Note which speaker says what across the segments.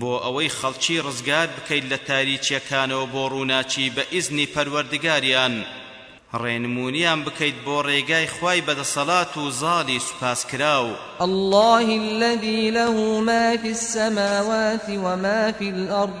Speaker 1: بۆ ئەوەی خەڵکی ڕزگار بکەیت لە تاریکییەکانەوە بۆ ڕووناکی بە ئیزنی پەروەردگاریان ڕێنمونیان بکەیت بۆ ڕێگای خوای بەدەسەڵات و زاڵی سوپاسکراو. اللە الذی لە
Speaker 2: مافی السماوات ومافی الارض.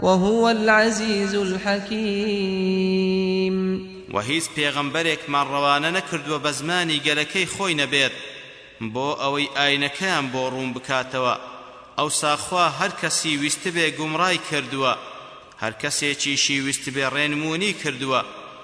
Speaker 2: وهو العزیز الحکیم
Speaker 1: وە هیچ پێغەمبەرێکمان ڕەوانە نەکردووە بە زمانی گەلەکەی خۆی نەبێت بۆ ئەوەی ئاینەکەیان بۆ ڕوون بکاتەوە ئەوسا خوا هەرکەسی ویستبێ گومڕای کردووە هەرکەسێکیشی ویستبێ ڕێنموونی کردووە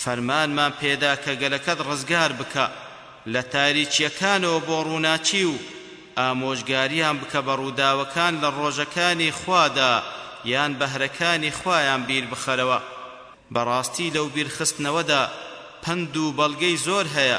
Speaker 1: فەرمانمان پێدا کە گەلەکەت ڕزگار بکە لە تاریکییەکانەوە بۆ ڕووناکی و ئامۆژگاریان بکە بە ڕووداوەکان لە ڕۆژەکانی خوادا یان بەهرەکانی خوایان بیر بخەرەوە بەڕاستی لەو بیرخستنەوەدا پەند و بەڵگەی زۆر هەیە.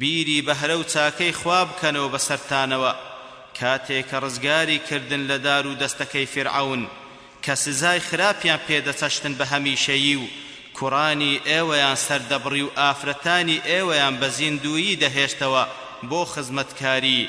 Speaker 1: بیری بەهرە و چاکەی خوا بکەنەوە بەسەرتانەوە کاتێ کە ڕزگاری کردن لە دار و دەستەکەی فیرعەون کە سزای خراپیان پێ دەچەشتن بە هەمیشەیی و کوڕانی ئێوەیان سەردەبڕی و ئافرەتانی ئێوەیان بە زیندوویی دەهێشتەوە بۆ خزمەتکاری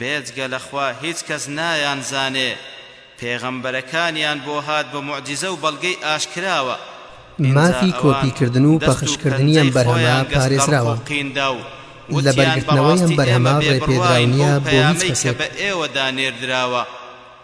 Speaker 1: بێجگە لە خوا هیچ کەس نایان زانێ، پێغەمبەرەکانیان بۆ هات بە موعجیزە و بەڵگەی ئاشکراوە،
Speaker 3: ئینجا مافی
Speaker 1: کۆپی ئەوان کردن و دەست و
Speaker 2: پەخش کردنی ئەم پەنجەی بەرهەمە خۆیان گەست بەم پارێزراوە، قووقین دا و لە وتیان بەرگرتنەوەی ئەم بەڕاستی ئێمە بەرهەمە بێ ڕێپێدراو بڕواین نییە بەو بۆ هیچ پەیامەی کە کەسێک.
Speaker 1: بە ئێوەدا نێردراوە.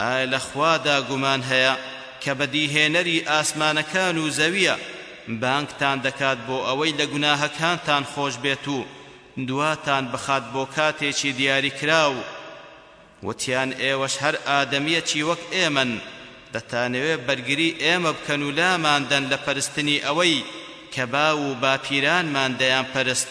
Speaker 1: ئایا لە خوادا گومان هەیە کە بەدیهێنەری ئاسمانەکان و زەوییە، بانگتان دەکات بۆ ئەوەی لە گوناهەکانتان خۆش بێت و دواتان بخات بۆ کاتێکی دیاریکراو؟ وتیان، ئێوەش هەر ئادەمییەکی وەک ئێمەن، دەتانەوێت بەرگری ئێمە بکەن و لاماندەن لە پەرستنی ئەوەی کە باو و باپیرانمان
Speaker 2: دەیانپەرست،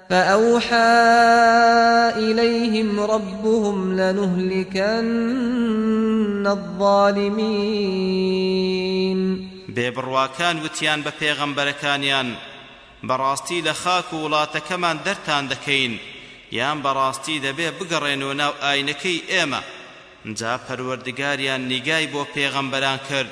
Speaker 2: فأوحی الیهم ربهم لنهلکن الظالمین
Speaker 1: بێبڕواکان وتیان بە پێغەمبەرەکانیان
Speaker 2: بەڕاستی لە خاک و وڵاتەکەمان دەرتان دەکەین یان بەڕاستی دەبێ بگەڕێنەوە ناو ئاینەکەی ئێمە جا پەروەردگاریان نیگای بۆ پێغەمبەران کرد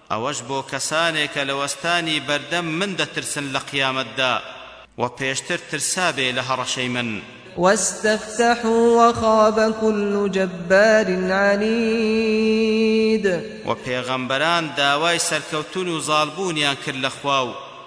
Speaker 2: ئەوەش بۆ کەسانێکە لە وەستانی بەردەم من دەترسن لە قیامەتدا وە پێشتر ترسابێ لە هەڕەشەی من.
Speaker 1: واستفتحوا وخاب كل جبار عنید.
Speaker 2: وە پێغەمبەران داوای سەرکەوتن و زاڵبوونیان کرد لە خوا و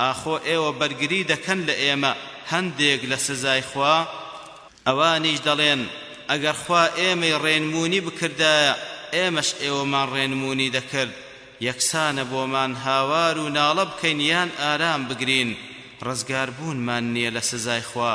Speaker 2: ئاخۆ ئێوە بەرگری دەکەن لە ئێمە هەندێک لە سزای خوا؟ ئەوانیش دەڵێن، ئەگەر خوا ئێمەی ڕێنموونی بکردایە ئێمەش ئێوەمان ڕێنموونی دەکرد، یەکسانە بۆمان هاوار و ناڵە بکەین یان ئارام بگرین، ڕزگاربوونمان نییە لە سزای خوا.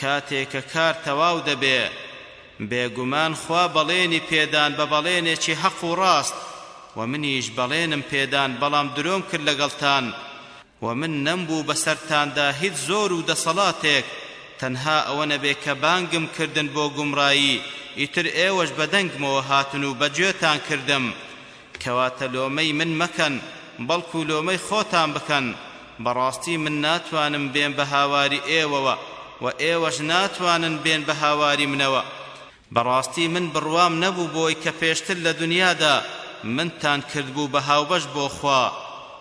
Speaker 1: کاتێ کە کار تەواو دەبێ بێگومان خوا بەڵێنی پێدان بە بەڵێنێکی هەق و ڕاست وە منیش بەڵێنم پێدان بەڵام درۆم کرد لەگەڵتان وە من نەمبوو بەسەرتاندا هیچ زۆر و دەسەڵاتێک تەنها ئەوە نەبێ کە بانگم کردن بۆ گومڕایی ئیتر ئێوەش بەدەنگمەوە هاتن و بەگوێتان کردم کەواتە لۆمەی من مەکەن بەڵکو لۆمەی خۆتان بکەن، بەڕاستی من ناتوانم بێم بە هاواری ئێوەوە و ئێوەش ناتوانن بێن بە هاواری منەوە، بەڕاستی من بڕوام نەبوو بۆی کە پێشتر لە دونیادا منتان کردبوو بە هاوبەش بۆ خوا،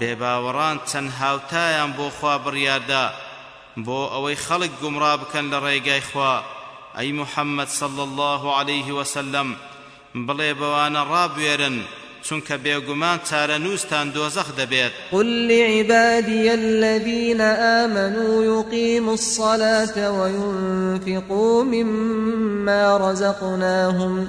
Speaker 1: بێباوەڕان چەند هاوتایان بۆ خوا بڕیاردا بۆ ئەوەی خەڵک گومڕا بکەن لە ڕێگای خوا، ئەی محمد صلی اللە علیە وسلم بڵێ بەوانە ڕابوێرن چونکە بێگومان چارەنووستان دۆزەخ دەبێت.
Speaker 2: قل لعبادی الذین آمنوا یقیموا الصلاة وینفقوا مما رزقناهم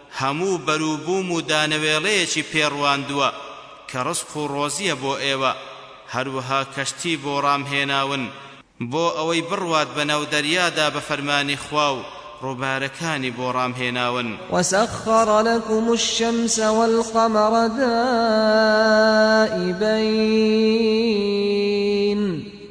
Speaker 1: هەموو بەروبووم و دانەوێڵەیەکی پێڕواندووە کە ڕزق و ڕۆزییە بۆ ئێوە، هەروەها کەشتی بۆ ڕام هێناون بۆ ئەوەی بڕوات بەناو دەریادا بە فەرمانی خوا و ڕووبارەکانی بۆ ڕام هێناون.
Speaker 2: وسخر لکم الشمس والقمر دائبین.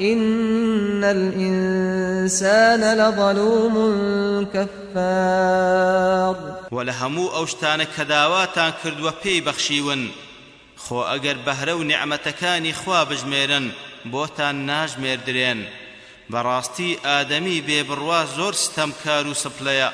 Speaker 2: ان الانسان لظلوم کفار. وە لە هەموو ئەو
Speaker 1: شتانە کە داواتان کردووە پێی بەخشیون، خۆ ئەگەر بەهرە و نیعمەتەکانی خوا بژمێرن بۆتان ناژمێردرێن، بەڕاستی ئادەمی بێ بڕوا زۆر ستەمکار و
Speaker 2: سپڵەیە.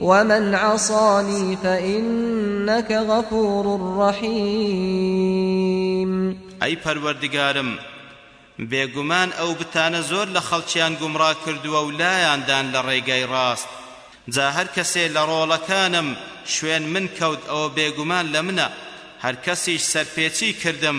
Speaker 2: ومن عصانی فانک غفور رحیم
Speaker 1: ئەی پەروەردگارم بێگومان ئەو بتانە زۆر لە خەڵکیان گومڕا کردووە و لایان دان لە ڕێگای ڕاست جا هەر کەسێ لە ڕۆڵەکانم شوێن من کەوت ئەوە بێگومان لە منە هەر کەسیش سەرپێچی کردم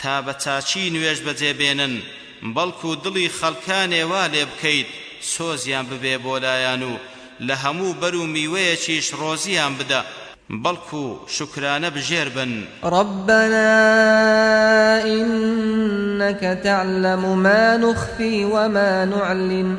Speaker 1: تا بە چاچی نوێژ بەجێ بێنن بەڵکو دڵی خەڵکانێ وا لێ بکەیت سۆزیان ببێ بۆ لایان و لە هەموو بەر و میوەیەکیش ڕۆزییان بدە بەڵکو شوکرانە بژێر بن.
Speaker 2: ربنا انک تعلم ما نخفی وما نعلن.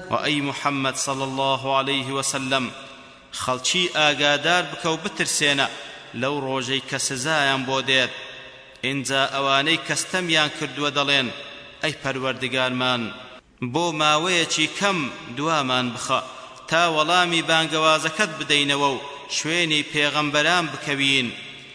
Speaker 1: و ئەی محمد صلی اللە علیه وسلم خەڵکی ئاگادار بکە و بترسێنە لەو ڕۆژەی کە سزایان بۆ دێت ئینجا ئەوانەی کە ستەمیان کردووە دەڵێن ئەی پەروەردگارمان بۆ ماوەیەکی کەم دوامان بخە تا وەڵامی بانگەوازەکەت بدەینەوە و شوێنی پێغەمبەران بکەوین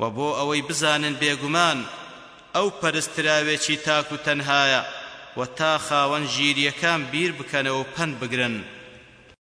Speaker 1: وە بۆ ئەوەی بزانن بێگومان ئەو پەرستراوێکی تاک و تەنهایە و تا خاوەن ژیریەکان بیر بکەنەوە و پەند بگرن.